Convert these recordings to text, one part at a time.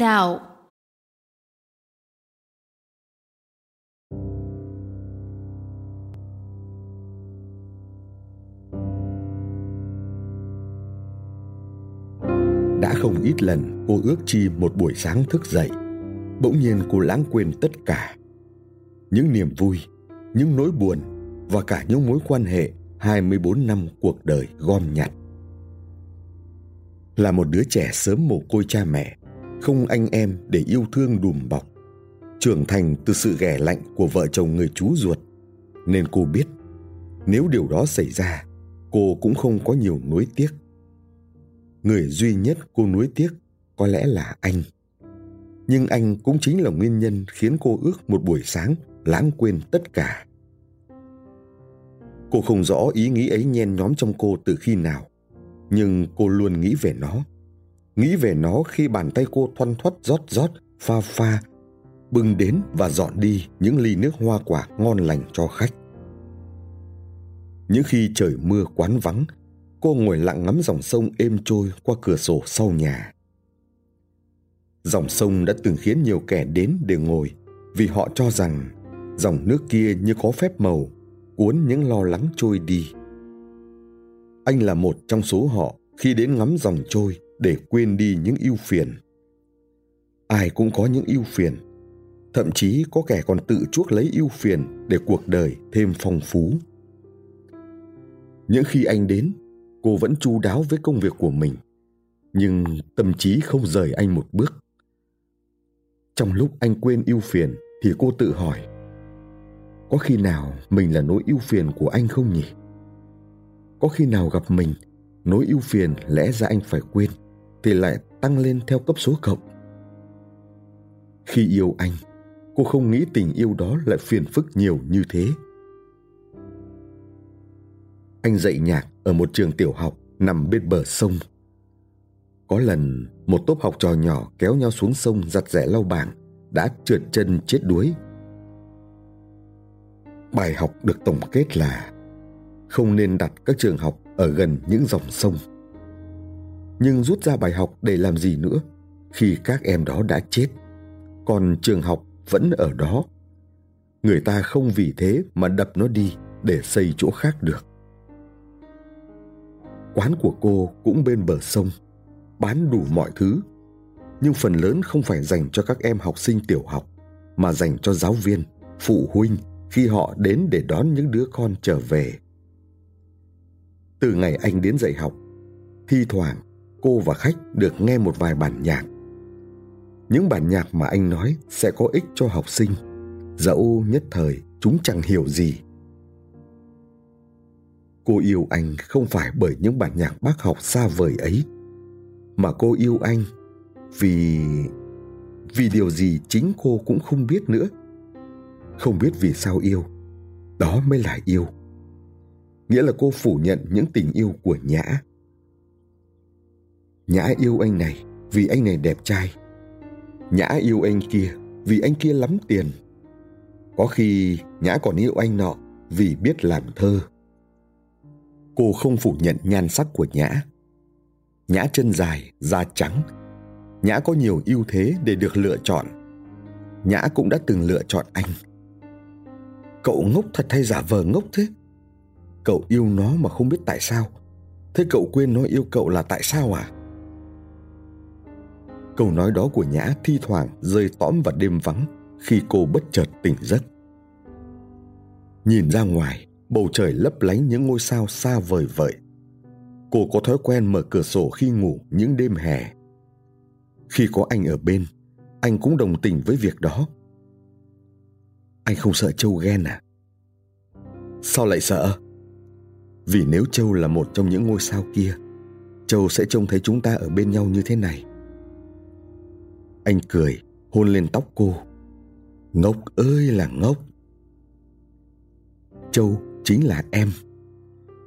Đạo đã không ít lần cô ước chi một buổi sáng thức dậy. Bỗng nhiên cô lãng quên tất cả. Những niềm vui những nỗi buồn và cả những mối quan hệ 24 năm cuộc đời gom nhặt. Là một đứa trẻ sớm mồ côi cha mẹ, không anh em để yêu thương đùm bọc, trưởng thành từ sự ghẻ lạnh của vợ chồng người chú ruột, nên cô biết nếu điều đó xảy ra, cô cũng không có nhiều nuối tiếc. Người duy nhất cô nuối tiếc có lẽ là anh. Nhưng anh cũng chính là nguyên nhân khiến cô ước một buổi sáng lãng quên tất cả Cô không rõ ý nghĩ ấy nhen nhóm trong cô từ khi nào, nhưng cô luôn nghĩ về nó. Nghĩ về nó khi bàn tay cô thoăn thoắt rót rót, pha pha, bưng đến và dọn đi những ly nước hoa quả ngon lành cho khách. Những khi trời mưa quán vắng, cô ngồi lặng ngắm dòng sông êm trôi qua cửa sổ sau nhà. Dòng sông đã từng khiến nhiều kẻ đến để ngồi vì họ cho rằng dòng nước kia như có phép màu cuốn những lo lắng trôi đi anh là một trong số họ khi đến ngắm dòng trôi để quên đi những ưu phiền. Ai cũng có những ưu phiền, thậm chí có kẻ còn tự chuốc lấy ưu phiền để cuộc đời thêm phong phú. Những khi anh đến, cô vẫn chu đáo với công việc của mình, nhưng tâm trí không rời anh một bước. Trong lúc anh quên ưu phiền thì cô tự hỏi, có khi nào mình là nỗi ưu phiền của anh không nhỉ? Có khi nào gặp mình, nỗi ưu phiền lẽ ra anh phải quên? Thì lại tăng lên theo cấp số cộng. Khi yêu anh, cô không nghĩ tình yêu đó lại phiền phức nhiều như thế. Anh dạy nhạc ở một trường tiểu học nằm bên bờ sông. Có lần, một tốp học trò nhỏ kéo nhau xuống sông giặt rẻ lau bảng, đã trượt chân chết đuối. Bài học được tổng kết là không nên đặt các trường học ở gần những dòng sông nhưng rút ra bài học để làm gì nữa. Khi các em đó đã chết còn trường học vẫn ở đó. Người ta không vì thế mà đập nó đi để xây chỗ khác được. Quán của cô cũng bên bờ sông bán đủ mọi thứ. Nhưng phần lớn không phải dành cho các em học sinh tiểu học mà dành cho giáo viên phụ huynh khi họ đến để đón những đứa con trở về. Từ ngày anh đến dạy học, thi thoảng cô và khách được nghe một vài bản nhạc. Những bản nhạc mà anh nói sẽ có ích cho học sinh, dẫu nhất thời chúng chẳng hiểu gì. Cô yêu anh không phải bởi những bản nhạc bác học xa vời ấy, mà cô yêu anh vì vì điều gì chính cô cũng không biết nữa không biết vì sao yêu đó mới là yêu nghĩa là cô phủ nhận những tình yêu của nhã nhã yêu anh này vì anh này đẹp trai. Nhã yêu anh kia vì anh kia lắm tiền. Có khi nhã còn yêu anh nọ vì biết làm thơ. Cô không phủ nhận nhan sắc của nhã. Nhã chân dài, da trắng. Nhã có nhiều ưu thế để được lựa chọn. Nhã cũng đã từng lựa chọn anh. Cậu ngốc thật hay giả vờ ngốc thế? Cậu yêu nó mà không biết tại sao. Thế cậu quên nó yêu cậu là tại sao à? Câu nói đó của Nhã thi thoảng rơi tõm vào đêm vắng khi cô bất chợt tỉnh giấc. Nhìn ra ngoài, bầu trời lấp lánh những ngôi sao xa vời vợi. Cô có thói quen mở cửa sổ khi ngủ những đêm hè. Khi có anh ở bên, anh cũng đồng tình với việc đó anh không sợ Châu ghen à? Sao lại sợ? Vì nếu Châu là một trong những ngôi sao kia, Châu sẽ trông thấy chúng ta ở bên nhau như thế này. Anh cười, hôn lên tóc cô. Ngốc ơi là ngốc. Châu chính là em.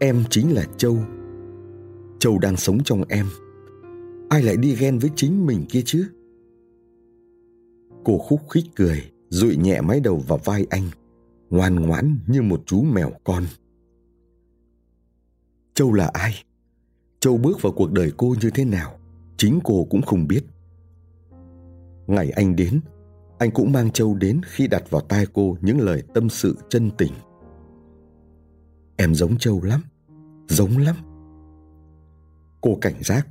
Em chính là Châu. Châu đang sống trong em. Ai lại đi ghen với chính mình kia chứ? Cô khúc khích cười dụi nhẹ mái đầu vào vai anh ngoan ngoãn như một chú mèo con châu là ai châu bước vào cuộc đời cô như thế nào chính cô cũng không biết ngày anh đến, anh cũng mang châu đến khi đặt vào tai cô những lời tâm sự chân tình. Em giống châu lắm, giống lắm. Cô cảnh giác.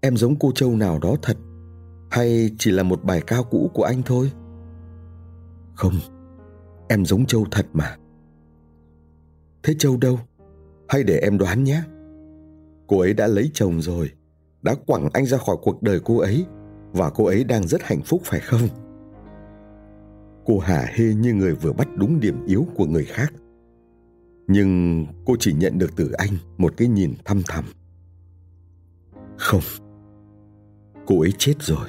Em giống cô châu nào đó thật, hay chỉ là một bài cao cũ của anh thôi? Không, em giống châu thật mà. Thế châu đâu? Hay để em đoán nhé. Cô ấy đã lấy chồng rồi, đã quẳng anh ra khỏi cuộc đời cô ấy và cô ấy đang rất hạnh phúc, phải không? Cô hả hê như người vừa bắt đúng điểm yếu của người khác. Nhưng cô chỉ nhận được từ anh một cái nhìn thăm thẳm. Không. Cô ấy chết rồi.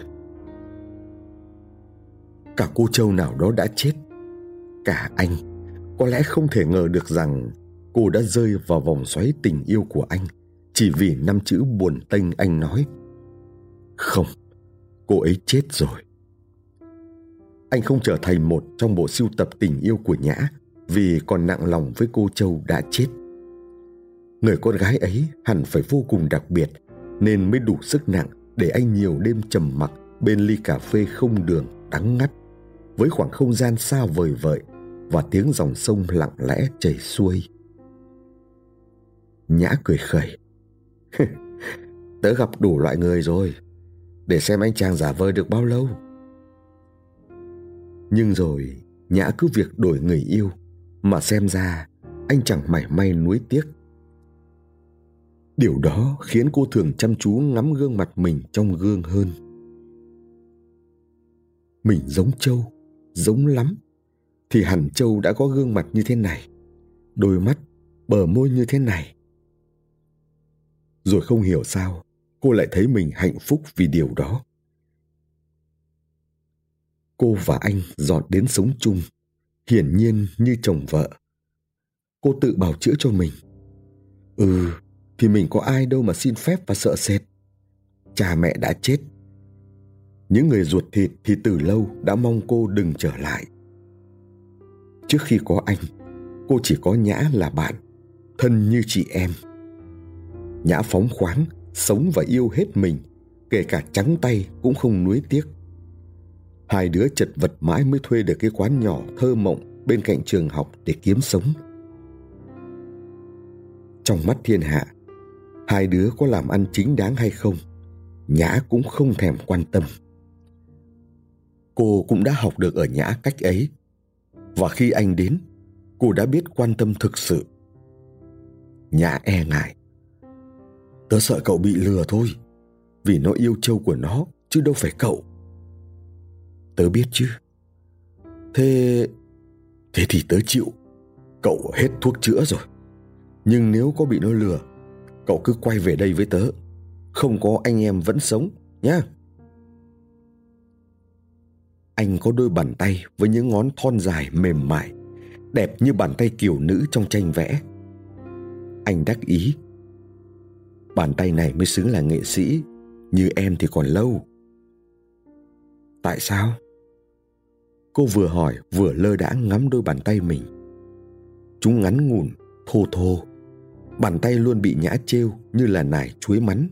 Cả cô châu nào đó đã chết. Cả anh. Có lẽ không thể ngờ được rằng cô đã rơi vào vòng xoáy tình yêu của anh chỉ vì năm chữ buồn tênh anh nói. Không cô ấy chết rồi. Anh không trở thành một trong bộ sưu tập tình yêu của nhã vì còn nặng lòng với cô châu đã chết. Người con gái ấy hẳn phải vô cùng đặc biệt nên mới đủ sức nặng để anh nhiều đêm trầm mặc bên ly cà phê không đường đắng ngắt, với khoảng không gian xa vời vợi và tiếng dòng sông lặng lẽ chảy xuôi. Nhã cười khẩy. Tớ gặp đủ loại người rồi để xem anh chàng giả vờ được bao lâu. Nhưng rồi, nhã cứ việc đổi người yêu, mà xem ra anh chẳng mảy may nuối tiếc. Điều đó khiến cô thường chăm chú ngắm gương mặt mình trong gương hơn. Mình giống châu, giống lắm, thì hẳn châu đã có gương mặt như thế này, đôi mắt bờ môi như thế này. Rồi không hiểu sao cô lại thấy mình hạnh phúc vì điều đó. Cô và anh dọn đến sống chung, hiển nhiên như chồng vợ. Cô tự bào chữa cho mình. Ừ thì mình có ai đâu mà xin phép và sợ sệt. Cha mẹ đã chết. Những người ruột thịt thì từ lâu đã mong cô đừng trở lại. Trước khi có anh, cô chỉ có nhã là bạn, thân như chị em. Nhã phóng khoáng sống và yêu hết mình, kể cả trắng tay cũng không nuối tiếc. Hai đứa chật vật mãi mới thuê được cái quán nhỏ thơ mộng bên cạnh trường học để kiếm sống. Trong mắt thiên hạ, hai đứa có làm ăn chính đáng hay không, nhã cũng không thèm quan tâm. Cô cũng đã học được ở nhã cách ấy, và khi anh đến, cô đã biết quan tâm thực sự. Nhã e ngại tớ sợ cậu bị lừa thôi. Vì nó yêu châu của nó, chứ đâu phải cậu. Tớ biết chứ. Thế thế thì tớ chịu. Cậu hết thuốc chữa rồi. Nhưng nếu có bị nó lừa, cậu cứ quay về đây với tớ. Không có anh em vẫn sống, nhá. Anh có đôi bàn tay với những ngón thon dài mềm mại, đẹp như bàn tay kiều nữ trong tranh vẽ. Anh đắc ý bàn tay này mới xứng là nghệ sĩ, như em thì còn lâu. Tại sao? Cô vừa hỏi, vừa lơ đãng ngắm đôi bàn tay mình. Chúng ngắn ngủn, thô thô. Bàn tay luôn bị nhã trêu như là nải chuối mắn.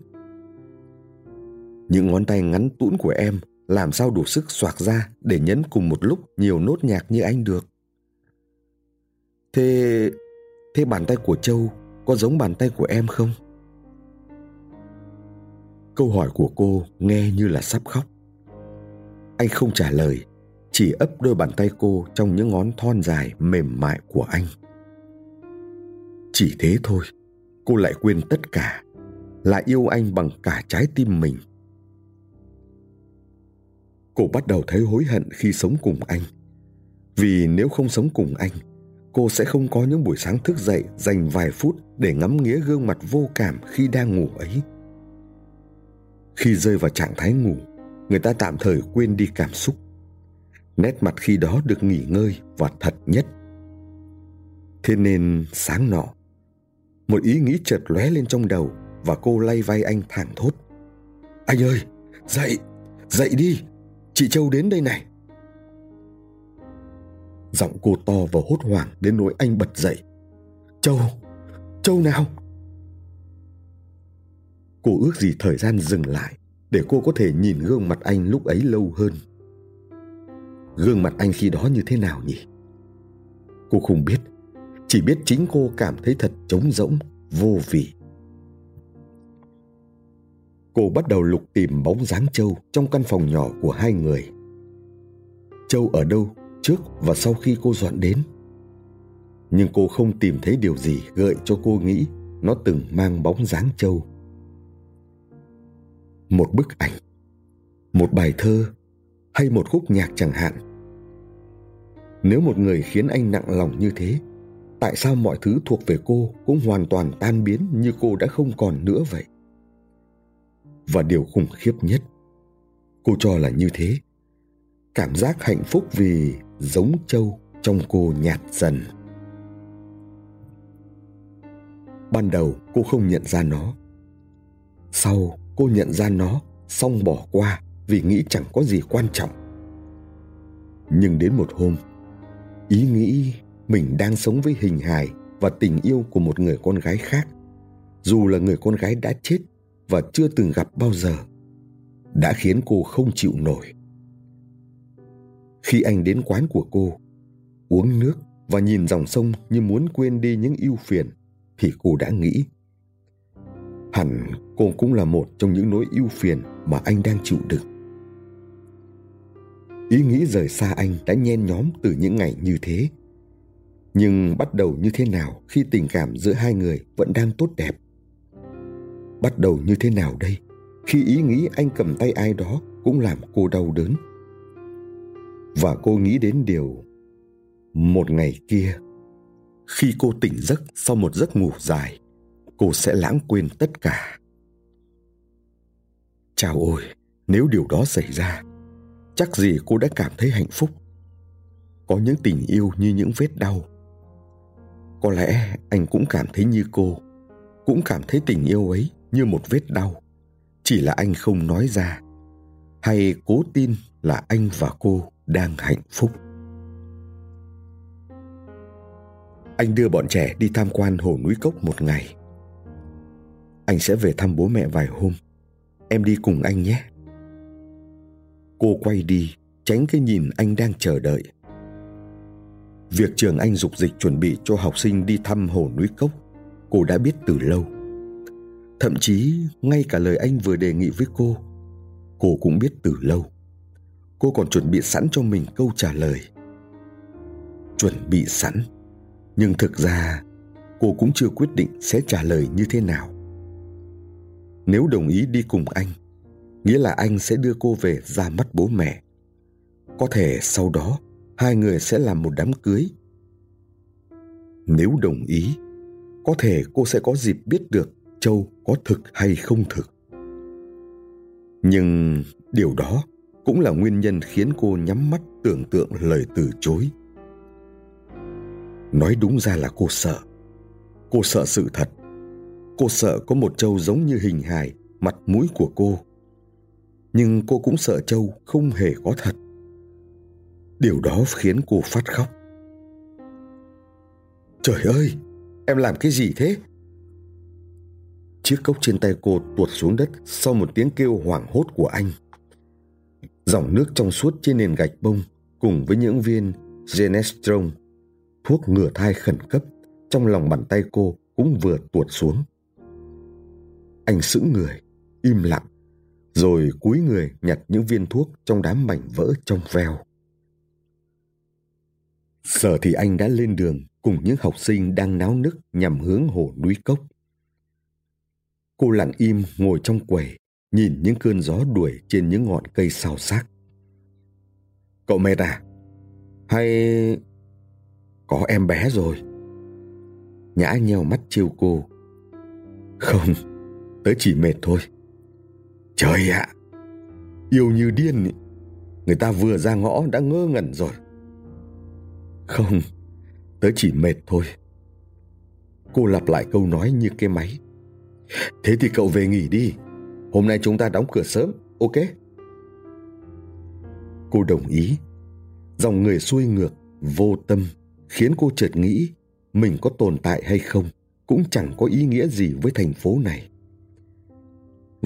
Những ngón tay ngắn tũn của em làm sao đủ sức xoạc ra để nhấn cùng một lúc nhiều nốt nhạc như anh được. Thế thế bàn tay của châu có giống bàn tay của em không? Câu hỏi của cô nghe như là sắp khóc. Anh không trả lời, chỉ ấp đôi bàn tay cô trong những ngón thon dài mềm mại của anh. Chỉ thế thôi, cô lại quên tất cả, lại yêu anh bằng cả trái tim mình. Cô bắt đầu thấy hối hận khi sống cùng anh. Vì nếu không sống cùng anh, cô sẽ không có những buổi sáng thức dậy dành vài phút để ngắm nghía gương mặt vô cảm khi đang ngủ ấy khi rơi vào trạng thái ngủ, người ta tạm thời quên đi cảm xúc. Nét mặt khi đó được nghỉ ngơi và thật nhất. Thế nên sáng nọ, một ý nghĩ chợt lóe lên trong đầu và cô lay vai anh thảng thốt. Anh ơi, dậy dậy đi, chị châu đến đây này. Giọng cô to và hốt hoảng đến nỗi anh bật dậy. Châu châu nào? Cô ước gì thời gian dừng lại để cô có thể nhìn gương mặt anh lúc ấy lâu hơn? Gương mặt anh khi đó như thế nào nhỉ? Cô không biết, chỉ biết chính cô cảm thấy thật trống rỗng, vô vị. Cô bắt đầu lục tìm bóng dáng châu trong căn phòng nhỏ của hai người. Châu ở đâu, trước và sau khi cô dọn đến? Nhưng cô không tìm thấy điều gì gợi cho cô nghĩ nó từng mang bóng dáng châu một bức ảnh, một bài thơ hay một khúc nhạc chẳng hạn. Nếu một người khiến anh nặng lòng như thế, tại sao mọi thứ thuộc về cô cũng hoàn toàn tan biến như cô đã không còn nữa vậy? Và điều khủng khiếp nhất, cô cho là như thế. Cảm giác hạnh phúc vì giống châu trong cô nhạt dần. Ban đầu cô không nhận ra nó. Sau cô nhận ra nó, xong bỏ qua vì nghĩ chẳng có gì quan trọng. Nhưng đến một hôm, ý nghĩ mình đang sống với hình hài và tình yêu của một người con gái khác, dù là người con gái đã chết và chưa từng gặp bao giờ, đã khiến cô không chịu nổi. Khi anh đến quán của cô, uống nước và nhìn dòng sông như muốn quên đi những ưu phiền, thì cô đã nghĩ hẳn cô cũng là một trong những nỗi ưu phiền mà anh đang chịu đựng. Ý nghĩ rời xa anh đã nhen nhóm từ những ngày như thế. Nhưng bắt đầu như thế nào khi tình cảm giữa hai người vẫn đang tốt đẹp? Bắt đầu như thế nào đây khi ý nghĩ anh cầm tay ai đó cũng làm cô đau đớn? Và cô nghĩ đến điều, một ngày kia, khi cô tỉnh giấc sau một giấc ngủ dài cô sẽ lãng quên tất cả. Chào ôi, nếu điều đó xảy ra, chắc gì cô đã cảm thấy hạnh phúc. Có những tình yêu như những vết đau. Có lẽ anh cũng cảm thấy như cô, cũng cảm thấy tình yêu ấy như một vết đau. Chỉ là anh không nói ra. Hay cố tin là anh và cô đang hạnh phúc. Anh đưa bọn trẻ đi tham quan hồ núi cốc một ngày anh sẽ về thăm bố mẹ vài hôm. Em đi cùng anh nhé. Cô quay đi, tránh cái nhìn anh đang chờ đợi. Việc trường anh dục dịch chuẩn bị cho học sinh đi thăm hồ núi cốc, cô đã biết từ lâu. Thậm chí, ngay cả lời anh vừa đề nghị với cô cô cũng biết từ lâu. Cô còn chuẩn bị sẵn cho mình câu trả lời. Chuẩn bị sẵn, nhưng thực ra, cô cũng chưa quyết định sẽ trả lời như thế nào nếu đồng ý đi cùng anh, nghĩa là anh sẽ đưa cô về ra mắt bố mẹ. Có thể sau đó, hai người sẽ làm một đám cưới. Nếu đồng ý, có thể cô sẽ có dịp biết được châu có thực hay không thực. Nhưng điều đó cũng là nguyên nhân khiến cô nhắm mắt tưởng tượng lời từ chối. Nói đúng ra là cô sợ. Cô sợ sự thật cô sợ có một châu giống như hình hài, mặt mũi của cô. Nhưng cô cũng sợ châu không hề có thật. Điều đó khiến cô phát khóc. Trời ơi, em làm cái gì thế? Chiếc cốc trên tay cô tuột xuống đất sau một tiếng kêu hoảng hốt của anh. Dòng nước trong suốt trên nền gạch bông cùng với những viên genestrone, thuốc ngừa thai khẩn cấp trong lòng bàn tay cô cũng vừa tuột xuống anh sững người, im lặng, rồi cúi người nhặt những viên thuốc trong đám mảnh vỡ trong veo. Giờ thì anh đã lên đường cùng những học sinh đang náo nức nhằm hướng hồ núi cốc. Cô lặng im ngồi trong quầy, nhìn những cơn gió đuổi trên những ngọn cây xào xác. Cậu mệt à? Hay có em bé rồi? Nhã nheo mắt chiêu cô. Không tớ chỉ mệt thôi. Trời ạ, yêu như điên ý. người ta vừa ra ngõ đã ngơ ngẩn rồi. Không tớ chỉ mệt thôi. Cô lặp lại câu nói như cái máy. Thế thì cậu về nghỉ đi. Hôm nay chúng ta đóng cửa sớm, ok? Cô đồng ý. Dòng người xuôi ngược, vô tâm, khiến cô chợt nghĩ mình có tồn tại hay không cũng chẳng có ý nghĩa gì với thành phố này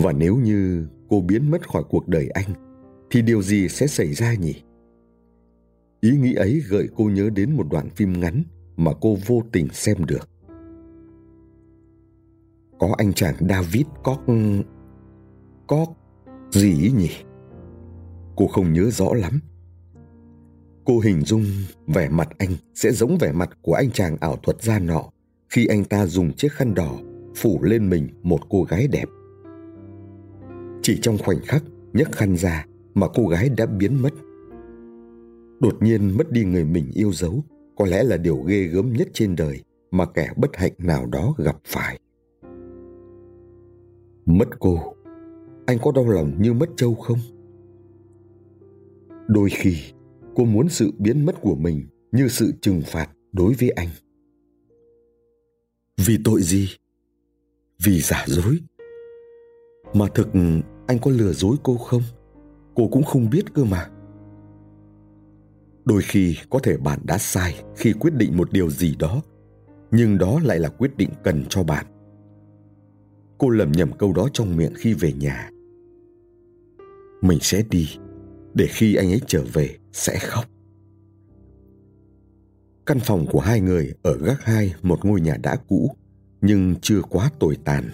và nếu như cô biến mất khỏi cuộc đời anh, thì điều gì sẽ xảy ra nhỉ? Ý nghĩ ấy gợi cô nhớ đến một đoạn phim ngắn mà cô vô tình xem được. Có anh chàng david có có gì nhỉ? Cô không nhớ rõ lắm. Cô hình dung vẻ mặt anh sẽ giống vẻ mặt của anh chàng ảo thuật gia nọ khi anh ta dùng chiếc khăn đỏ phủ lên mình một cô gái đẹp chỉ trong khoảnh khắc nhấc khăn ra mà cô gái đã biến mất. Đột nhiên mất đi người mình yêu dấu, có lẽ là điều ghê gớm nhất trên đời mà kẻ bất hạnh nào đó gặp phải. Mất cô, anh có đau lòng như mất châu không? Đôi khi, cô muốn sự biến mất của mình như sự trừng phạt đối với anh. Vì tội gì? Vì giả dối. Mà thực anh có lừa dối cô không? Cô cũng không biết cơ mà. Đôi khi có thể bạn đã sai khi quyết định một điều gì đó, nhưng đó lại là quyết định cần cho bạn. Cô lẩm nhẩm câu đó trong miệng khi về nhà. Mình sẽ đi, để khi anh ấy trở về, sẽ khóc. Căn phòng của hai người ở gác hai một ngôi nhà đã cũ, nhưng chưa quá tồi tàn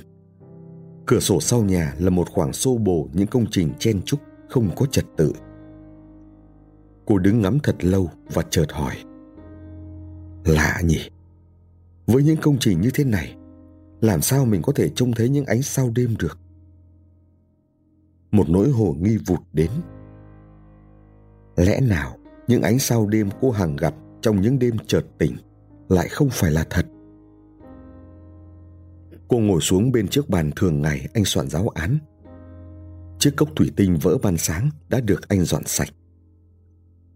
cửa sổ sau nhà là một khoảng xô bồ những công trình chen chúc không có trật tự. Cô đứng ngắm thật lâu và chợt hỏi, lạ nhỉ? Với những công trình như thế này, làm sao mình có thể trông thấy những ánh sao đêm được? Một nỗi hồ nghi vụt đến. Lẽ nào những ánh sao đêm cô hằng gặp trong những đêm chợt tỉnh lại không phải là thật? Cô ngồi xuống bên chiếc bàn thường ngày anh soạn giáo án. Chiếc cốc thủy tinh vỡ ban sáng đã được anh dọn sạch.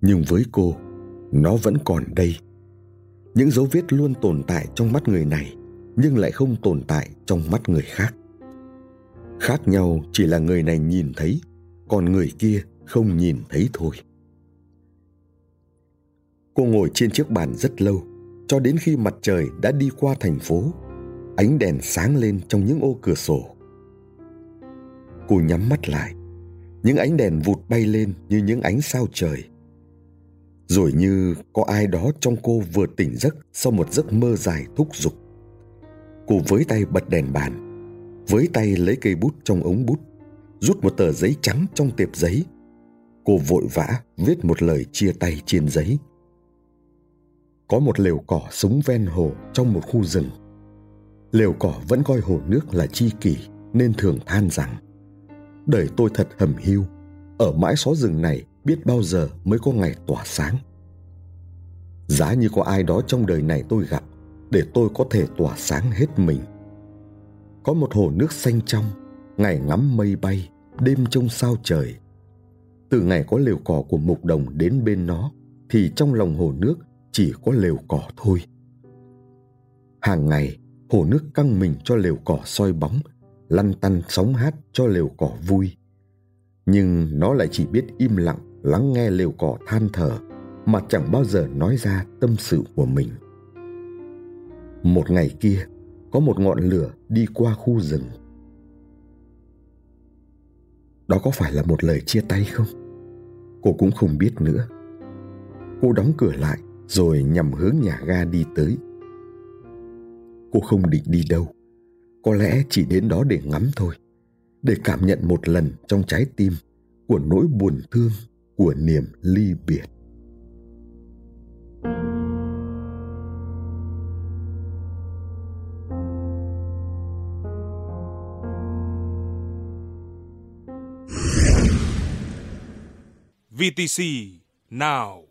Nhưng với cô, nó vẫn còn đây. Những dấu vết luôn tồn tại trong mắt người này, nhưng lại không tồn tại trong mắt người khác. Khác nhau chỉ là người này nhìn thấy, còn người kia không nhìn thấy thôi. Cô ngồi trên chiếc bàn rất lâu, cho đến khi mặt trời đã đi qua thành phố ánh đèn sáng lên trong những ô cửa sổ. Cô nhắm mắt lại, những ánh đèn vụt bay lên như những ánh sao trời. Rồi như có ai đó trong cô vừa tỉnh giấc sau một giấc mơ dài thúc giục. Cô với tay bật đèn bàn, với tay lấy cây bút trong ống bút, rút một tờ giấy trắng trong tiệp giấy. Cô vội vã viết một lời chia tay trên giấy. Có một lều cỏ sống ven hồ trong một khu rừng lều cỏ vẫn coi hồ nước là chi kỷ, nên thường than rằng, đời tôi thật hầm hiu ở mãi xó rừng này biết bao giờ mới có ngày tỏa sáng. Giá như có ai đó trong đời này tôi gặp, để tôi có thể tỏa sáng hết mình. Có một hồ nước xanh trong, ngày ngắm mây bay, đêm trông sao trời. Từ ngày có lều cỏ của mục đồng đến bên nó, thì trong lòng hồ nước chỉ có lều cỏ thôi. Hàng ngày hồ nước căng mình cho lều cỏ soi bóng, lăn tăn sóng hát cho lều cỏ vui. Nhưng nó lại chỉ biết im lặng, lắng nghe lều cỏ than thở, mà chẳng bao giờ nói ra tâm sự của mình. Một ngày kia, có một ngọn lửa đi qua khu rừng. Đó có phải là một lời chia tay không? Cô cũng không biết nữa. Cô đóng cửa lại, rồi nhằm hướng nhà ga đi tới cô không định đi đâu. Có lẽ chỉ đến đó để ngắm thôi. Để cảm nhận một lần trong trái tim của nỗi buồn thương của niềm ly biệt. VTC now.